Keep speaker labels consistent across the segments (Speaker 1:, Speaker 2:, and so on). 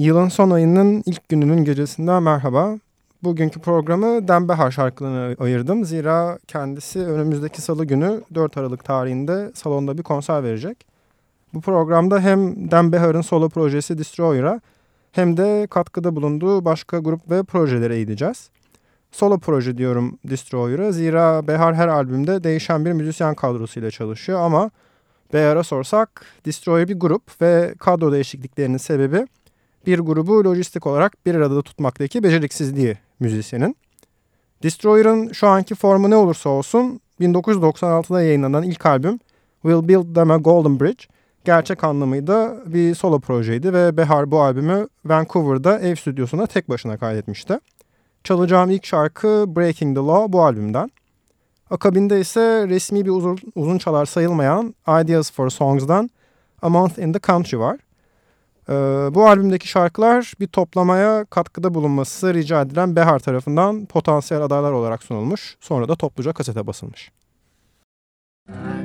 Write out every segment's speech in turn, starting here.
Speaker 1: Yılın son ayının ilk gününün gecesinden merhaba. Bugünkü programı Dembehar şarkılarına ayırdım. Zira kendisi önümüzdeki salı günü 4 Aralık tarihinde salonda bir konser verecek. Bu programda hem Dembehar'ın solo projesi Destroyer'a hem de katkıda bulunduğu başka grup ve projelere eğileceğiz. Solo proje diyorum Destroyer'a zira Behar her albümde değişen bir müzisyen kadrosuyla çalışıyor ama Behar'a sorsak Destroyer bir grup ve kadro değişikliklerinin sebebi bir grubu lojistik olarak bir arada tutmaktaki beceriksizliği müzisyenin. Destroyer'ın şu anki formu ne olursa olsun 1996'da yayınlanan ilk albüm We'll Build Them a Golden Bridge gerçek anlamıyla bir solo projeydi ve Behar bu albümü Vancouver'da ev stüdyosuna tek başına kaydetmişti. Çalacağım ilk şarkı Breaking the Law bu albümden. Akabinde ise resmi bir uzun, uzun çalar sayılmayan Ideas for Songs'dan A Month in the Country var. Ee, bu albümdeki şarkılar bir toplamaya katkıda bulunması rica edilen Behar tarafından potansiyel adaylar olarak sunulmuş. Sonra da topluca kasete basılmış.
Speaker 2: giants.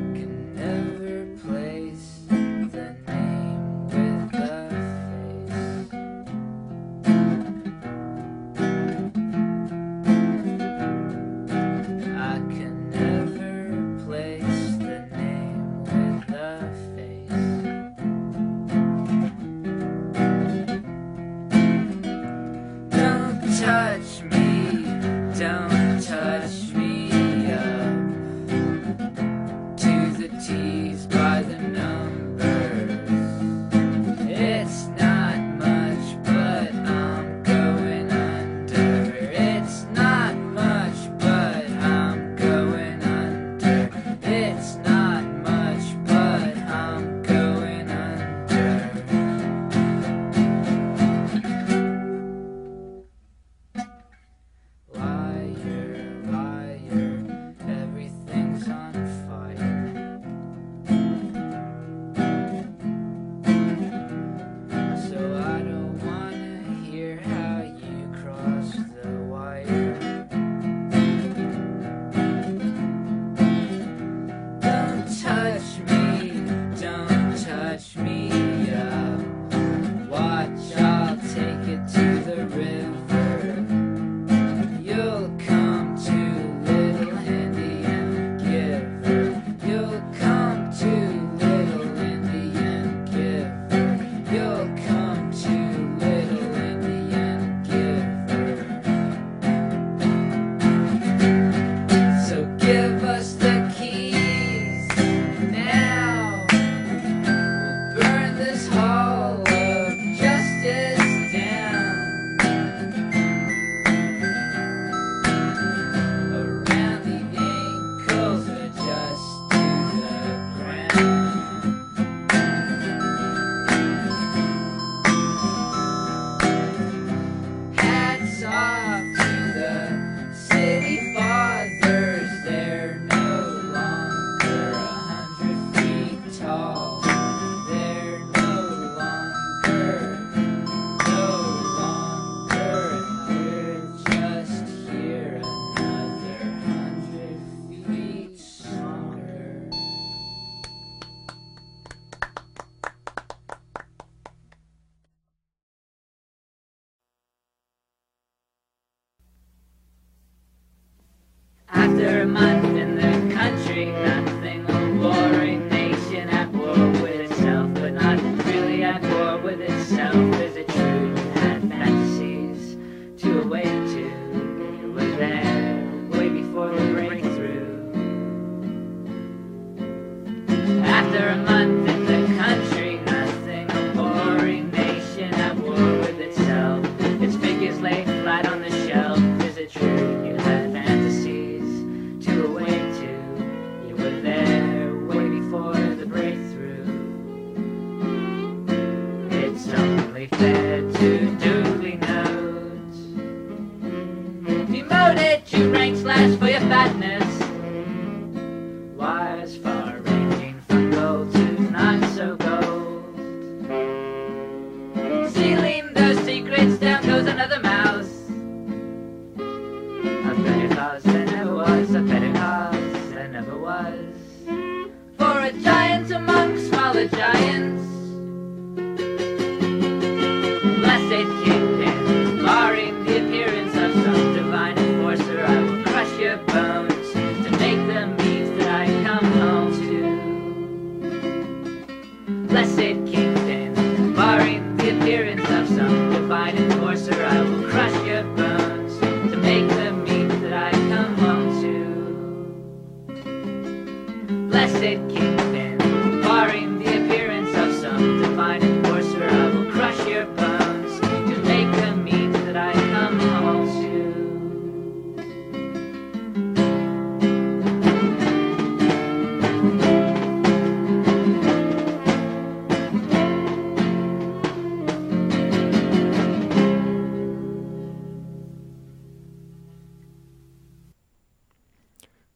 Speaker 2: Israel.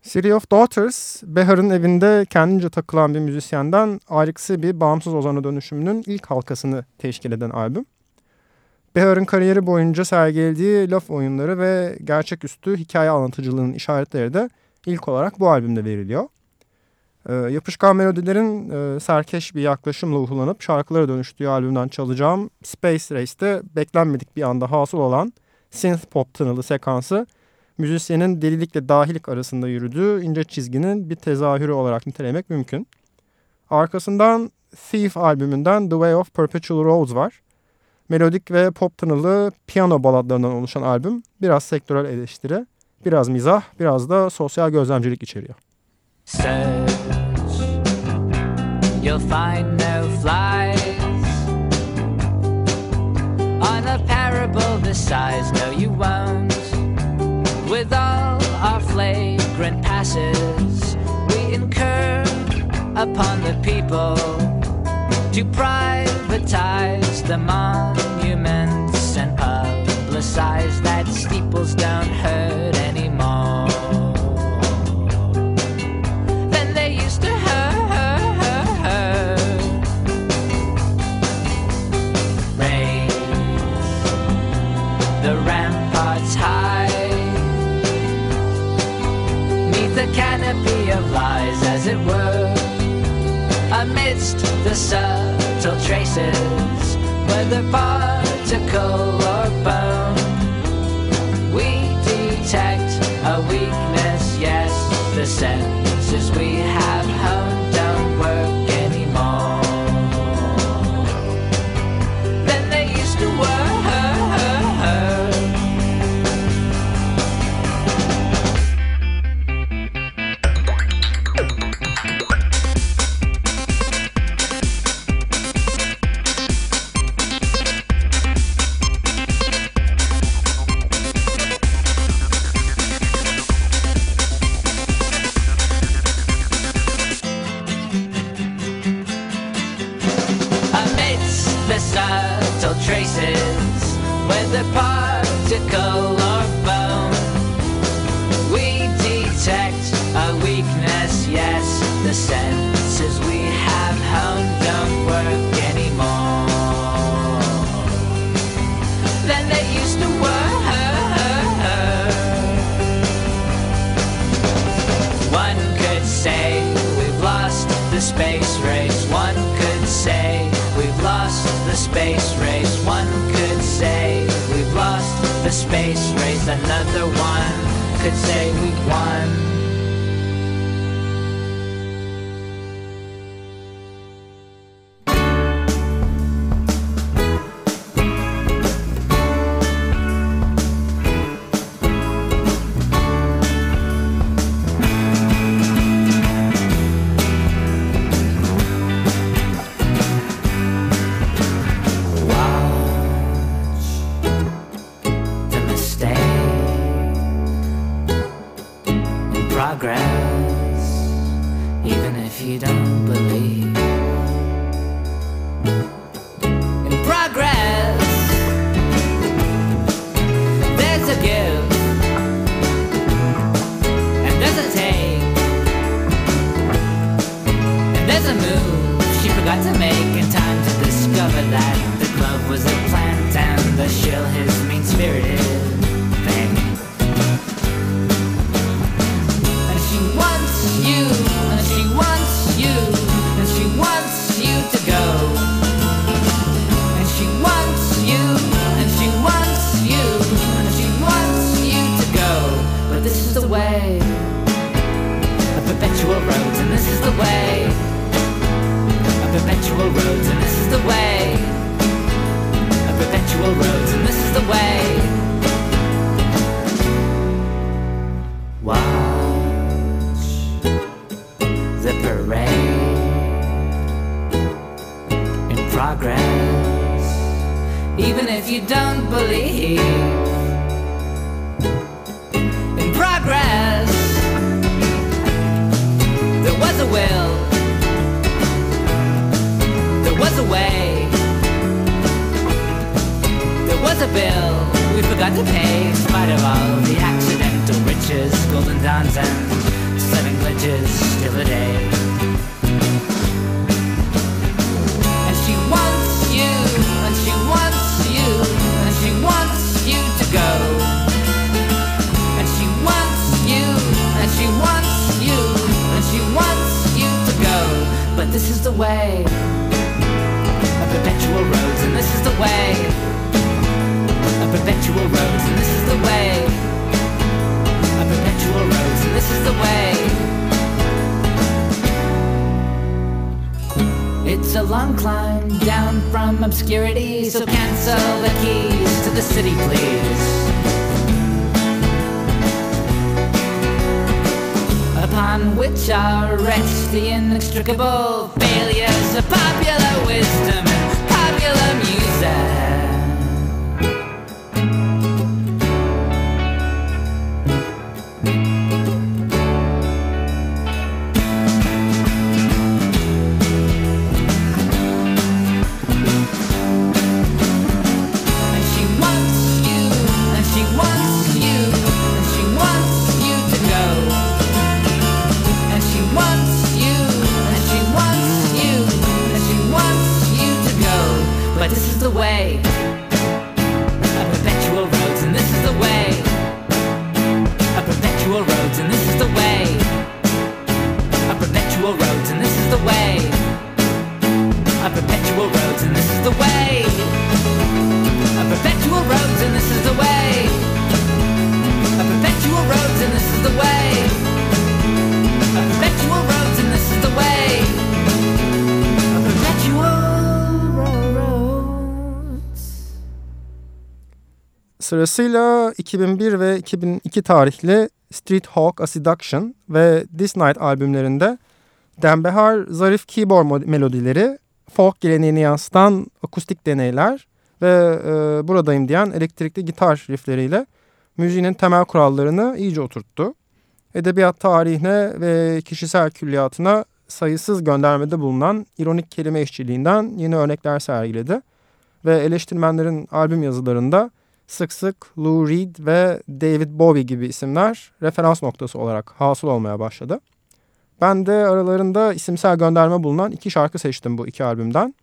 Speaker 2: City of Daughters, Behar'ın evinde kendince takılan bir müzisyenden ayrıksı bir bağımsız ozana dönüşümünün ilk halkasını teşkil eden albüm. Behar'ın kariyeri boyunca sergilediği laf oyunları ve gerçeküstü hikaye anlatıcılığının işaretleri de ilk olarak bu albümde veriliyor. E, yapışkan melodilerin e, serkeş bir yaklaşımla uhulanıp şarkılara dönüştüğü albümden çalacağım Space Race'te beklenmedik bir anda hasıl olan synth pop tınılı sekansı müzisyenin delilikle dahilik arasında yürüdüğü ince çizginin bir tezahürü olarak nitelemek mümkün. Arkasından Thief albümünden The Way of Perpetual Rose var. Melodik ve pop tınılı piyano baladlarından oluşan albüm biraz sektörel eleştiri, biraz mizah, biraz da sosyal gözlemcilik içeriyor. Search, you'll find no flies On a parable this size, no you won't With all our flagrant passes, we incur upon the people to privatize the monuments and publicize that steeples don't hurt whether particle or bone. We detect a weakness, yes, the senses another one could say we won.
Speaker 1: Sırasıyla 2001 ve 2002 tarihli Street Hawk A Seduction ve This Night albümlerinde Dembehar zarif keyboard melodileri, folk geleneğini yansıtan akustik deneyler ve e, buradayım diyen elektrikli gitar riffleriyle müziğinin temel kurallarını iyice oturttu. Edebiyat tarihine ve kişisel külliyatına sayısız göndermede bulunan ironik kelime işçiliğinden yeni örnekler sergiledi. Ve eleştirmenlerin albüm yazılarında sık sık Lou Reed ve David Bowie gibi isimler referans noktası olarak hasıl olmaya başladı. Ben de aralarında isimsel gönderme bulunan iki şarkı seçtim bu iki albümden.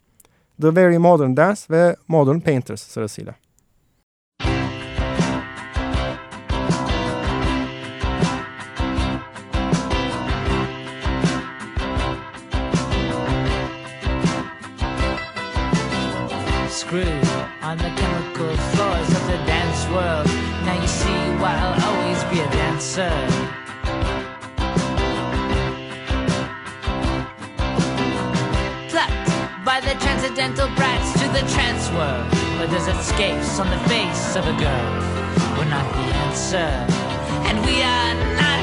Speaker 1: The Very Modern Dance ve Modern Painters sırasıyla. Screw on the chemical world. Now you see why I'll always be a dancer. Plucked by the transcendental brats to the trance world, where there's escapes on the face of a girl. We're not the answer, and we are not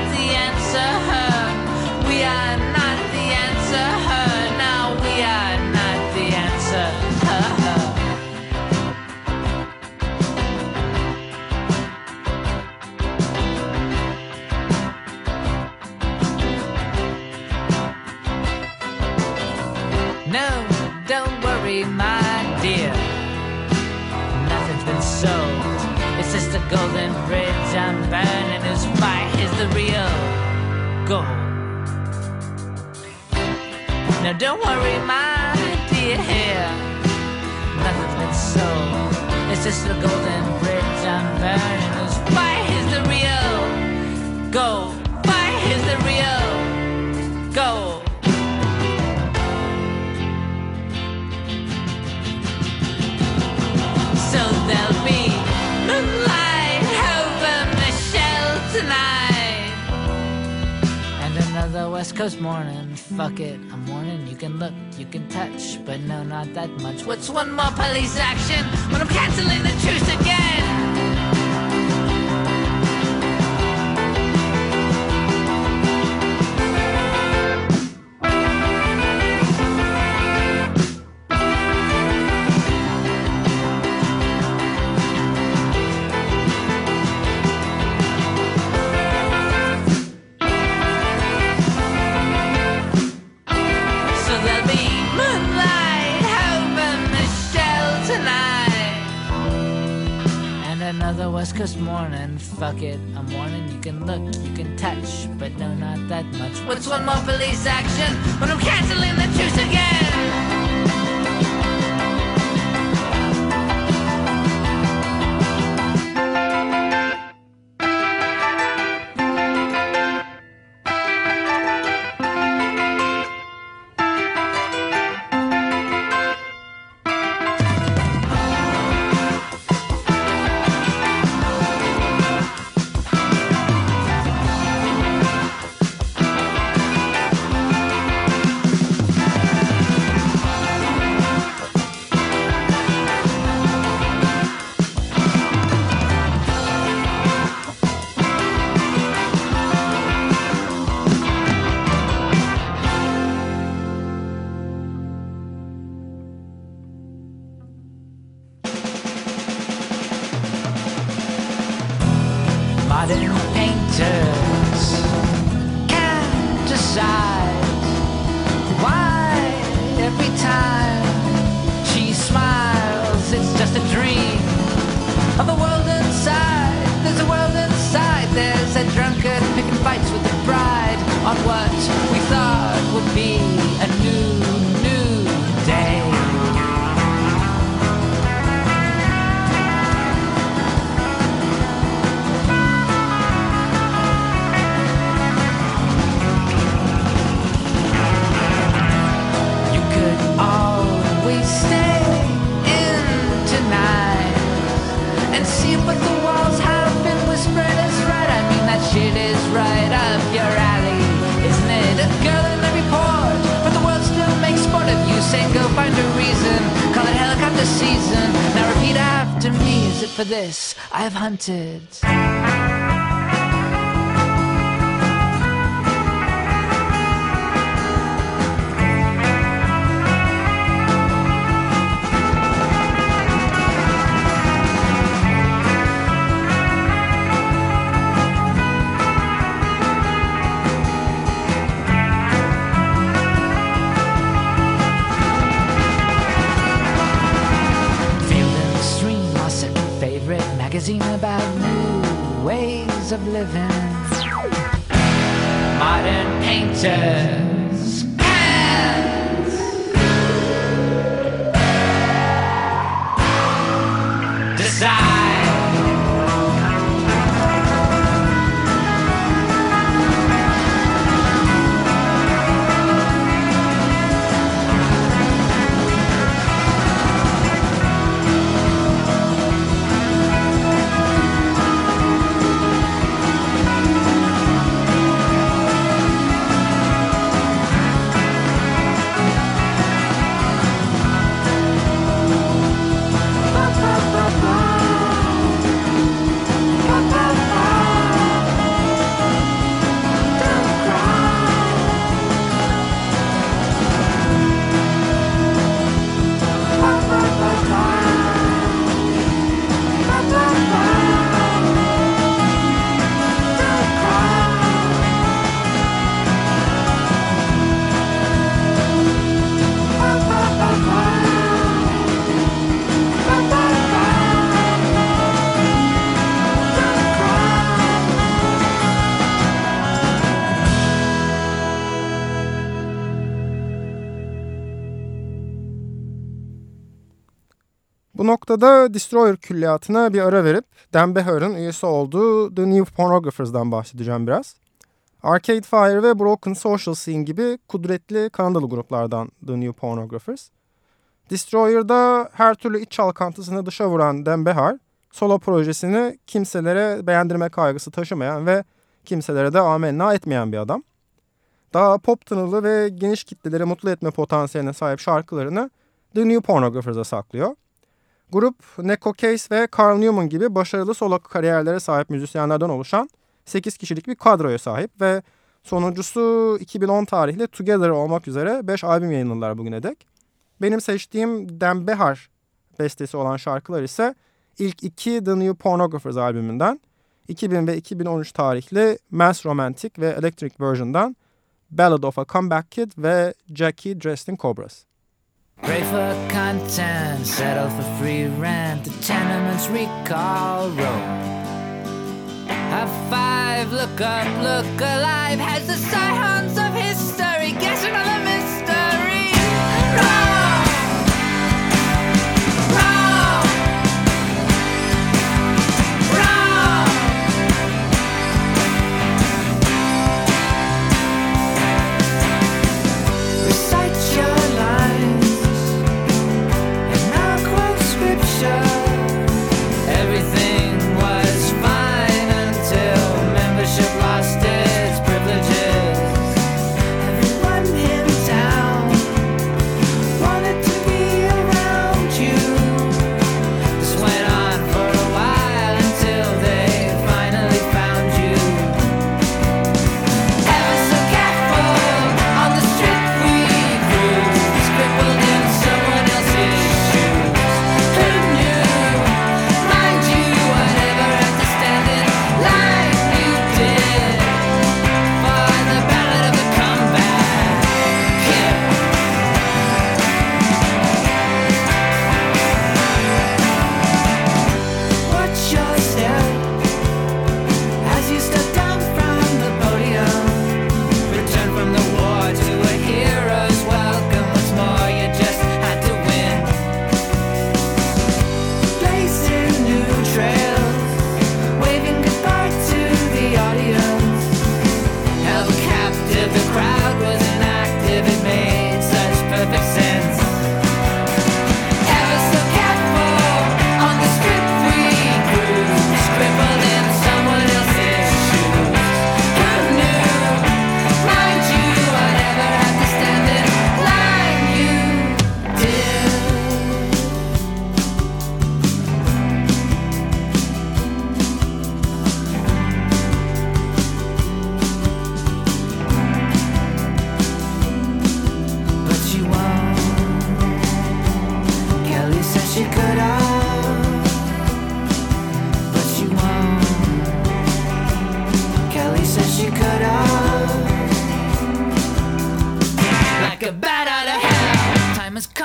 Speaker 1: It's when my that much. What's one more police action when I'm canceling the
Speaker 2: juice again? For this I've hunted? Magazine about new ways of living. Modern painters.
Speaker 1: Noktada Destroyer külliyatına bir ara verip Dan Behar'ın üyesi olduğu The New Pornographers'dan bahsedeceğim biraz. Arcade Fire ve Broken Social Scene gibi kudretli Kanadalı gruplardan The New Pornographers. Destroyer'da her türlü iç çalkantısını dışa vuran Dan Behar, solo projesini kimselere beğendirme kaygısı taşımayan ve kimselere de amenna etmeyen bir adam. Daha pop tınılı ve geniş kitleleri mutlu etme potansiyeline sahip şarkılarını The New Pornographers'a saklıyor. Grup Neko Case ve Carl Newman gibi başarılı solo kariyerlere sahip müzisyenlerden oluşan 8 kişilik bir kadroya sahip ve sonuncusu 2010 tarihli Together olmak üzere 5 albüm yayınladılar bugüne dek. Benim seçtiğim Dan Behar bestesi olan şarkılar ise ilk iki The New Pornographers albümünden 2000 ve 2013 tarihli Mass Romantic ve Electric Version'dan Ballad of a Comeback Kid ve Jackie Dressed in Cobras.
Speaker 2: Pray for content, settle for free rent. The tenements recall rome have five, look up, look alive. Has the scions of history. Guess another.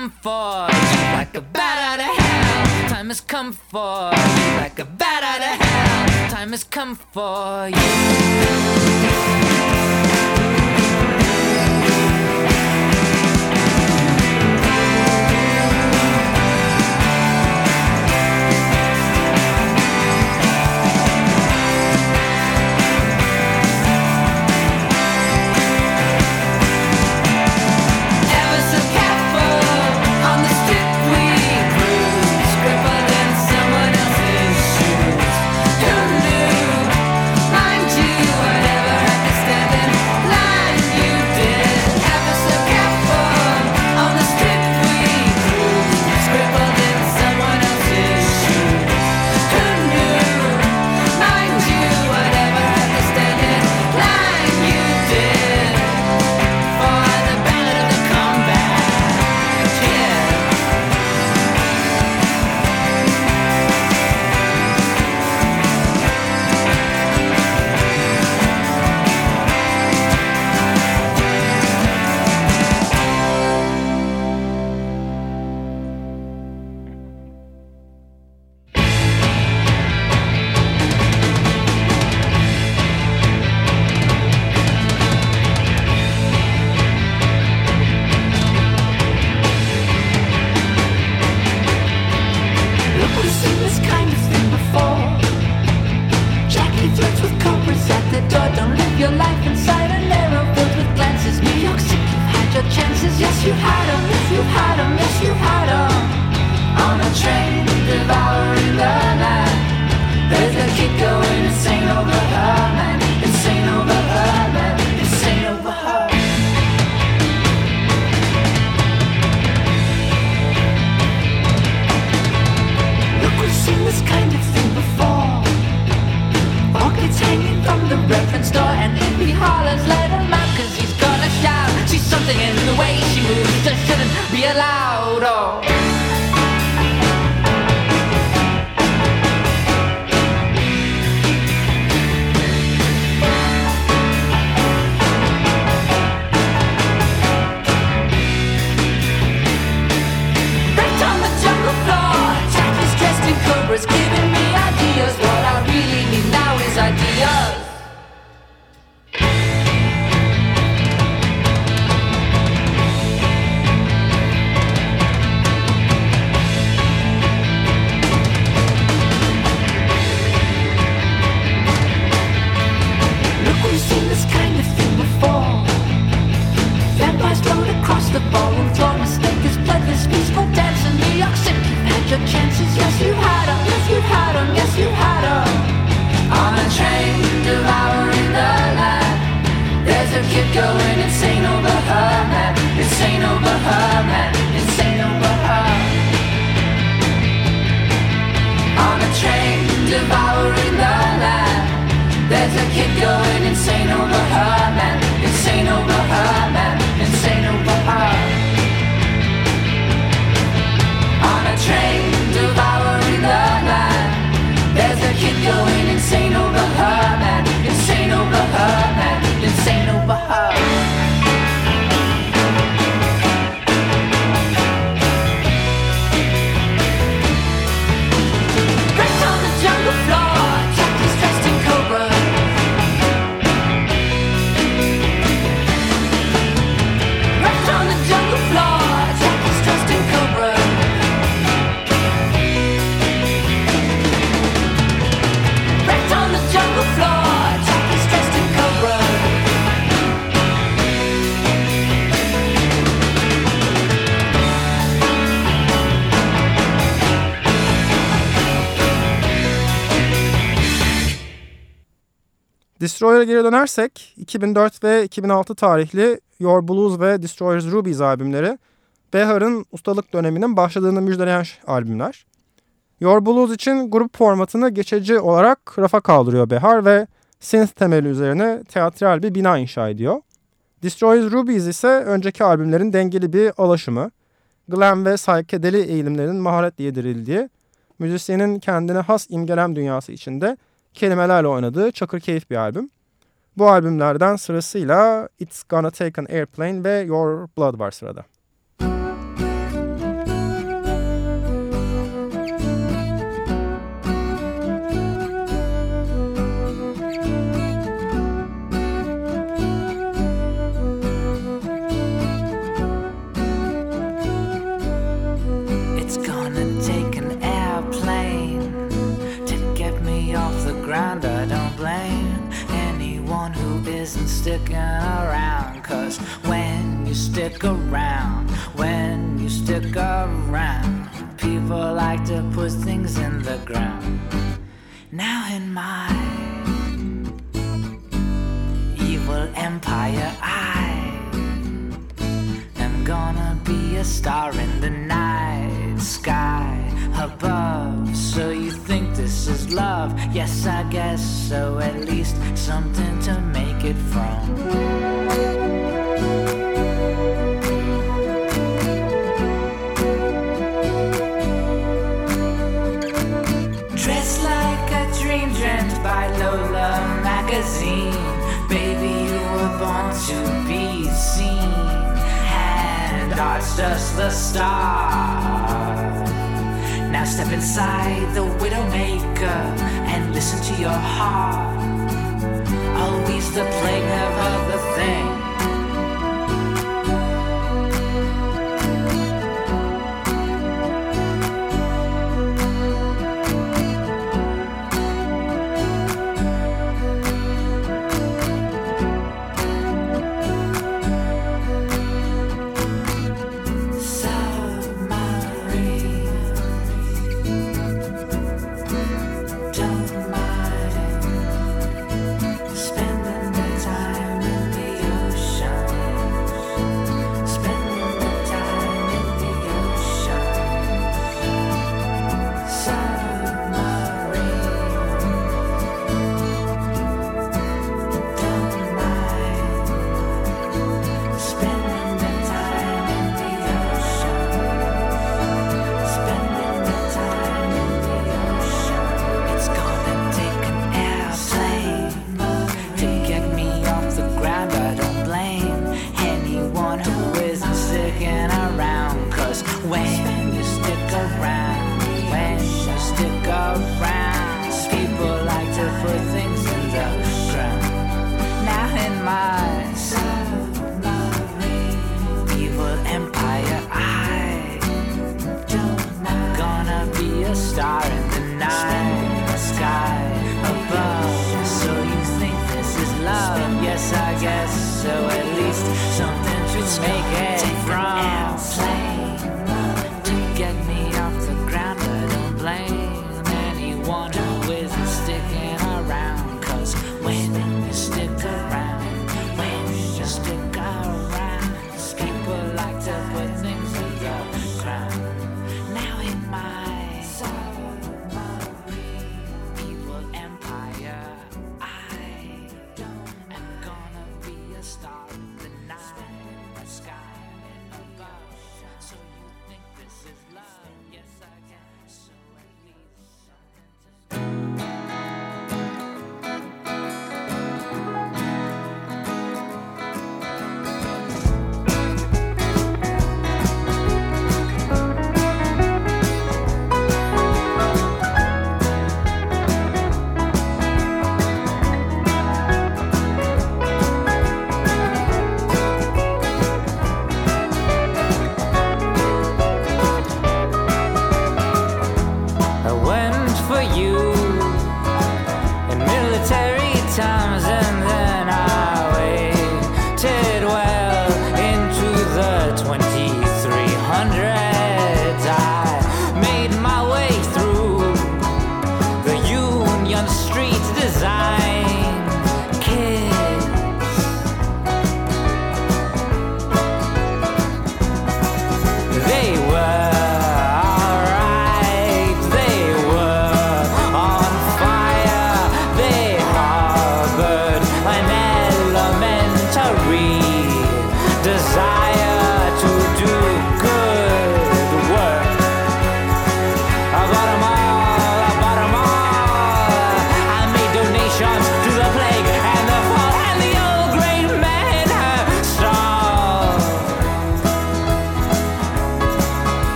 Speaker 2: come for you like a bat out of hell. Time has come for you like a bat out of hell. Time has come for you. Destroyer'a geri dönersek 2004 ve 2006 tarihli Your Blues ve Destroyer's Rubies albümleri Behar'ın ustalık döneminin başladığını müjdeleyen albümler. Your Blues için grup formatını geçici olarak rafa kaldırıyor Behar ve synth temeli üzerine teatral bir bina inşa ediyor. Destroyer's Rubies ise önceki albümlerin dengeli bir alaşımı, glam ve psychedeli eğilimlerin maharetle yedirildiği, müzisyenin kendine has imgelem dünyası içinde kelimelerle oynadığı çakır keyif bir albüm. Bu albümlerden sırasıyla It's Gonna Take an Airplane ve Your Blood var sırada.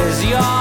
Speaker 2: Versus your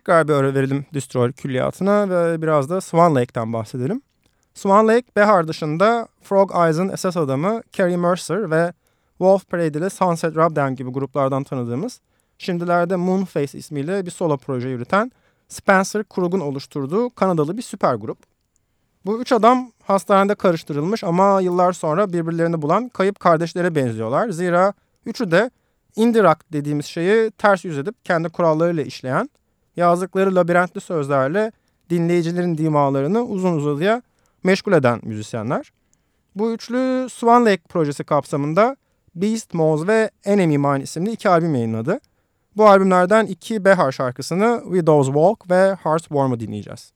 Speaker 1: Tekrar bir ara verelim Destroyer külliyatına ve biraz da Swan Lake'ten bahsedelim. Swan Lake, Behar dışında Frog Eyes'ın esas adamı Carrie Mercer ve Wolf Parade ile Sunset Rubdown gibi gruplardan tanıdığımız, şimdilerde Moonface ismiyle bir solo proje yürüten Spencer Krug'un oluşturduğu Kanadalı bir süper grup. Bu üç adam hastanede karıştırılmış ama yıllar sonra birbirlerini bulan kayıp kardeşlere benziyorlar. Zira üçü de indie rock dediğimiz şeyi ters yüz edip kendi kurallarıyla işleyen, yazdıkları labirentli sözlerle dinleyicilerin dimalarını uzun uzadıya meşgul eden müzisyenler. Bu üçlü Swan Lake projesi kapsamında Beast Mouse ve Enemy Mine isimli iki albüm yayınladı. Bu albümlerden iki Behar şarkısını Widow's Walk ve Heart's Warm'ı dinleyeceğiz.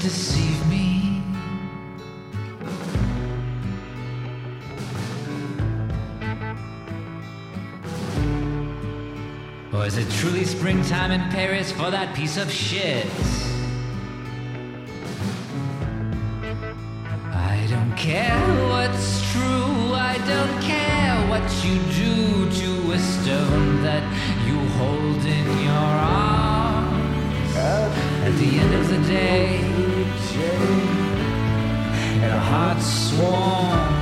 Speaker 2: Deceive me? Or is it truly springtime in Paris for that piece of shit? I don't care what's true, I don't care what you do the end of the day, and a heart swarm.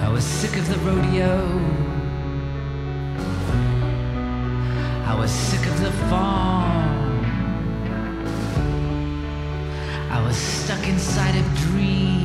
Speaker 2: I was sick of the rodeo. I was sick of the farm. I was stuck inside a dreams,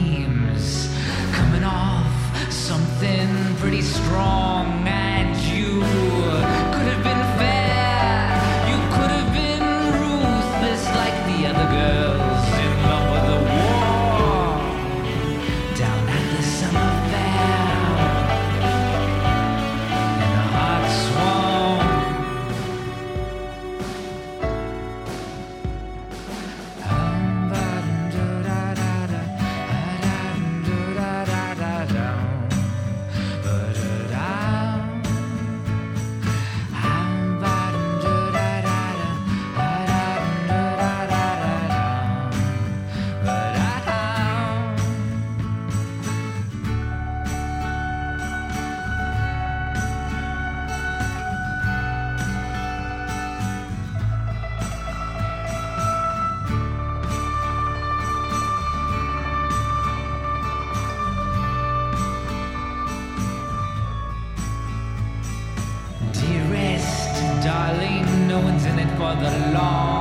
Speaker 2: the long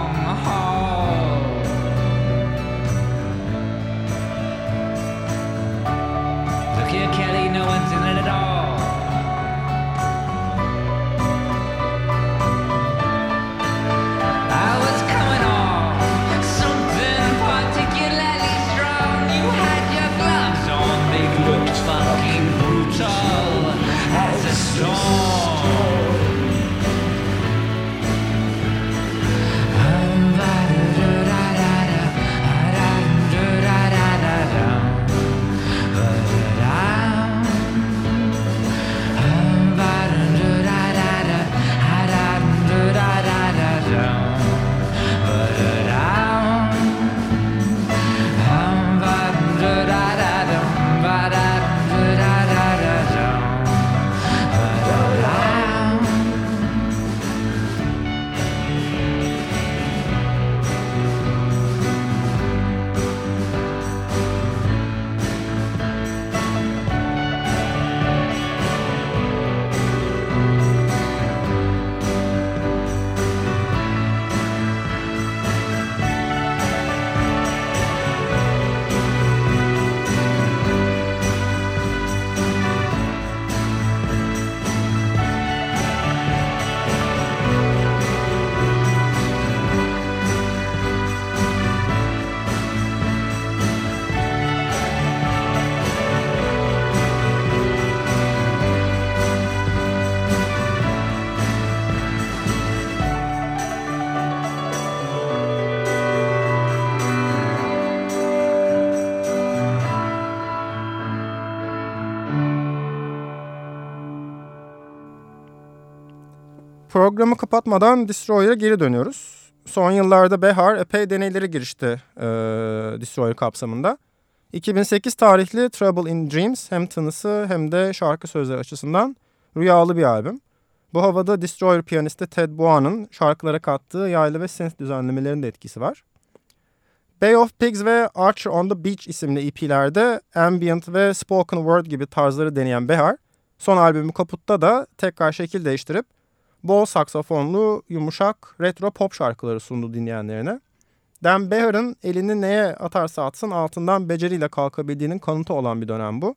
Speaker 1: Programı kapatmadan Destroyer'a geri dönüyoruz. Son yıllarda Behar epey deneyleri girişti e, Destroyer kapsamında. 2008 tarihli Trouble in Dreams hem tınısı hem de şarkı sözleri açısından rüyalı bir albüm. Bu havada Destroyer piyanisti Ted Boan'ın şarkılara kattığı yaylı ve synth düzenlemelerin de etkisi var. Bay of Pigs ve Archer on the Beach isimli EP'lerde ambient ve spoken word gibi tarzları deneyen Behar, son albümü Kaput'ta da tekrar şekil değiştirip bol saksafonlu, yumuşak, retro pop şarkıları sundu dinleyenlerine. Dan Behar'ın elini neye atarsa atsın altından beceriyle kalkabildiğinin kanıtı olan bir dönem bu.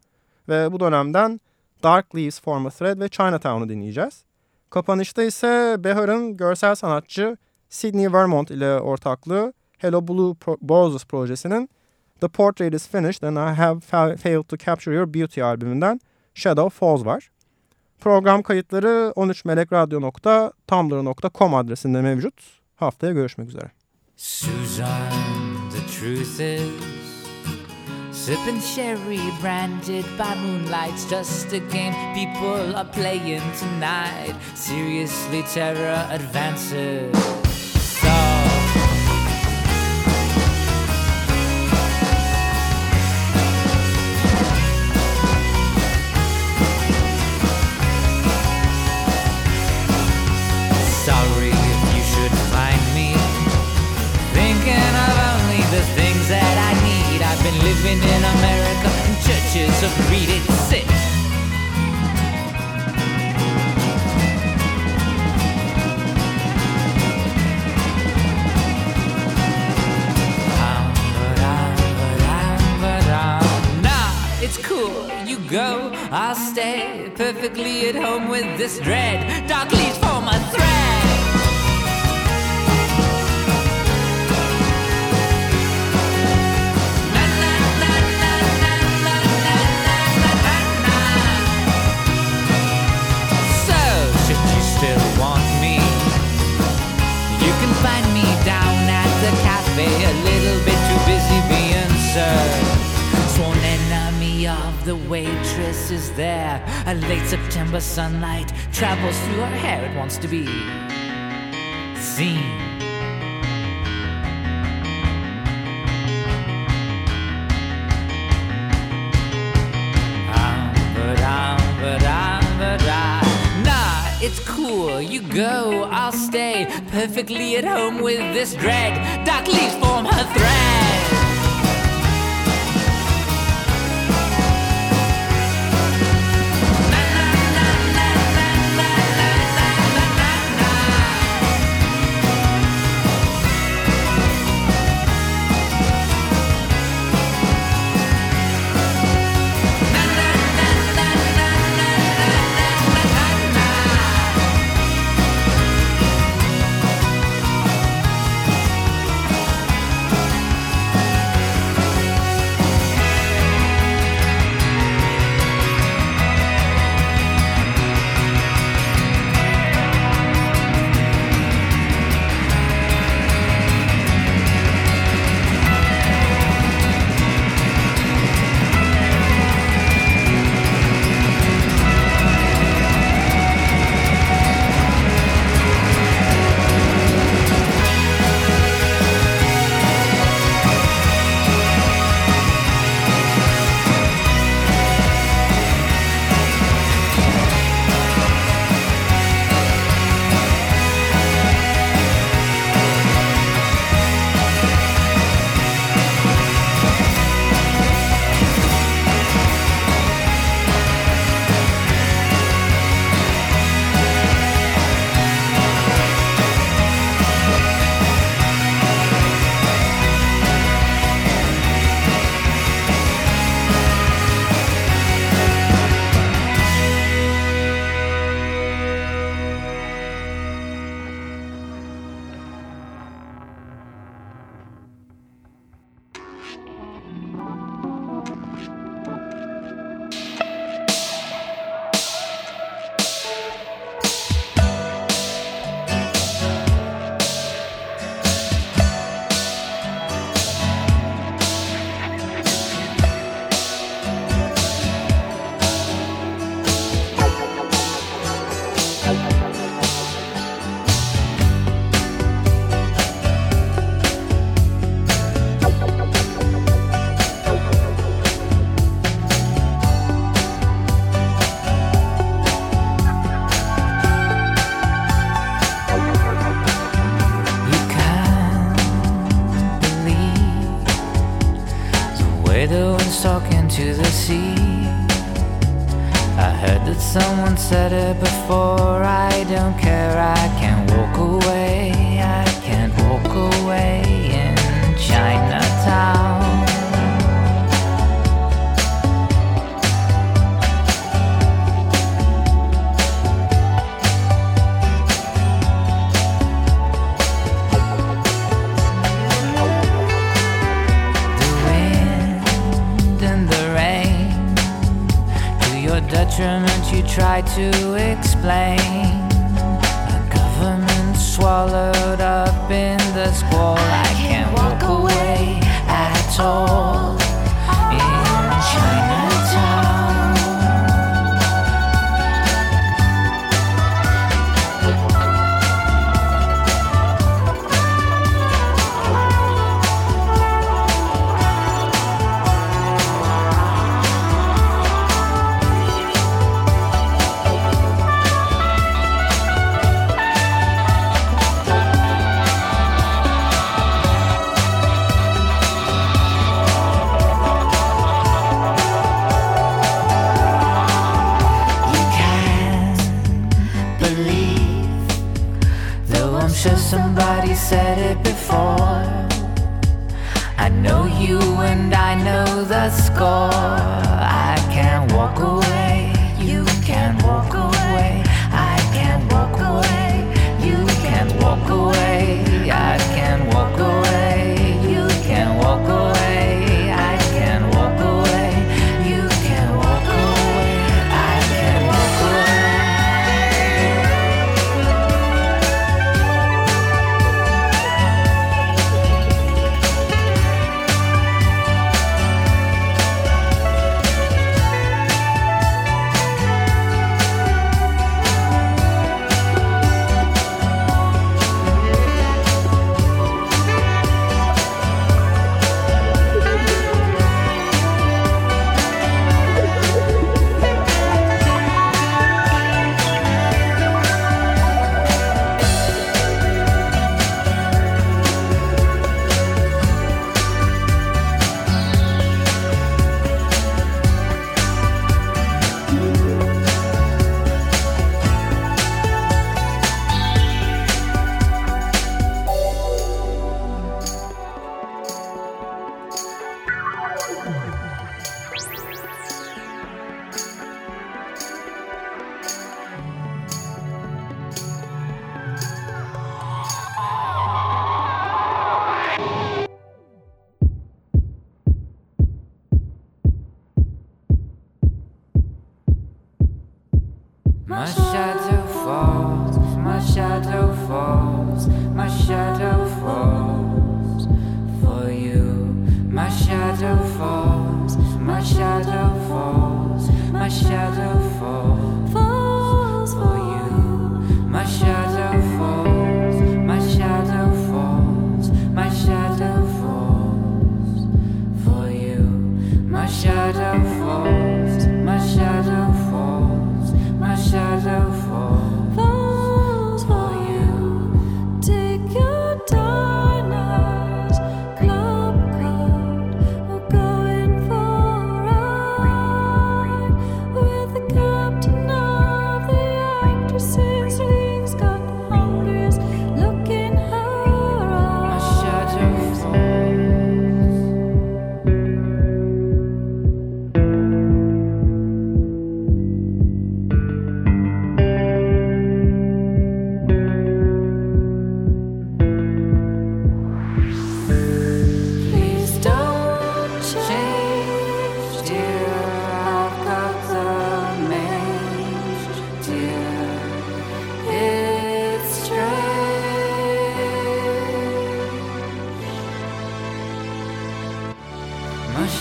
Speaker 1: Ve bu dönemden Dark Leaves Form a Thread ve Chinatown'u dinleyeceğiz. Kapanışta ise Behar'ın görsel sanatçı Sydney Vermont ile ortaklığı Hello Blue Pro Bozos projesinin The Portrait is Finished and I Have Fa- Failed to Capture Your Beauty albümünden Shadow Falls var. Program kayıtları 13melekradyo.tumblr.com adresinde mevcut. Haftaya görüşmek üzere.
Speaker 2: Susan, the truth is, sipping sherry branded by moonlight's just a game people are playing tonight. Seriously, terror advances. Been living in America in churches of greeted sick. Nah, it's cool, you go, I'll stay perfectly at home with this dread. Dark leads form a thread. The cafe, a little bit too busy being served. Sworn enemy of the waitress is there. A late September sunlight travels through her hair, it wants to be seen. It's cool. You go, I'll stay perfectly at home with this dread. Leaves form her thread.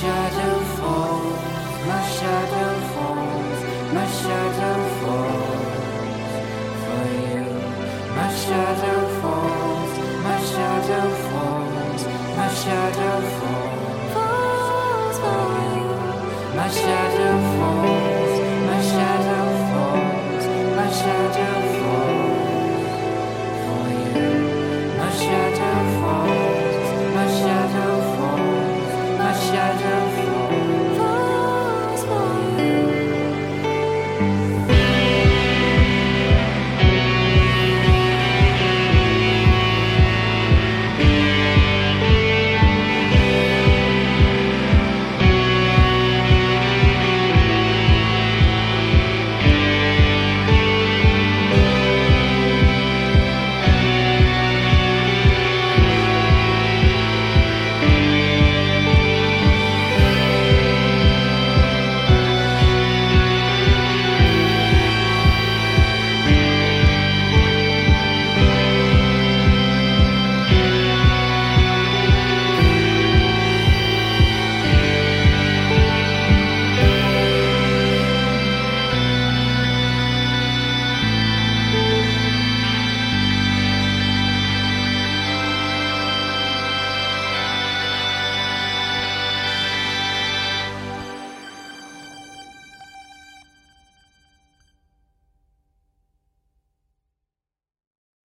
Speaker 2: shadow falls, my shadow falls, my shadow falls for you. My shadow falls, my shadow falls, my shadow falls, falls for you. My shadow.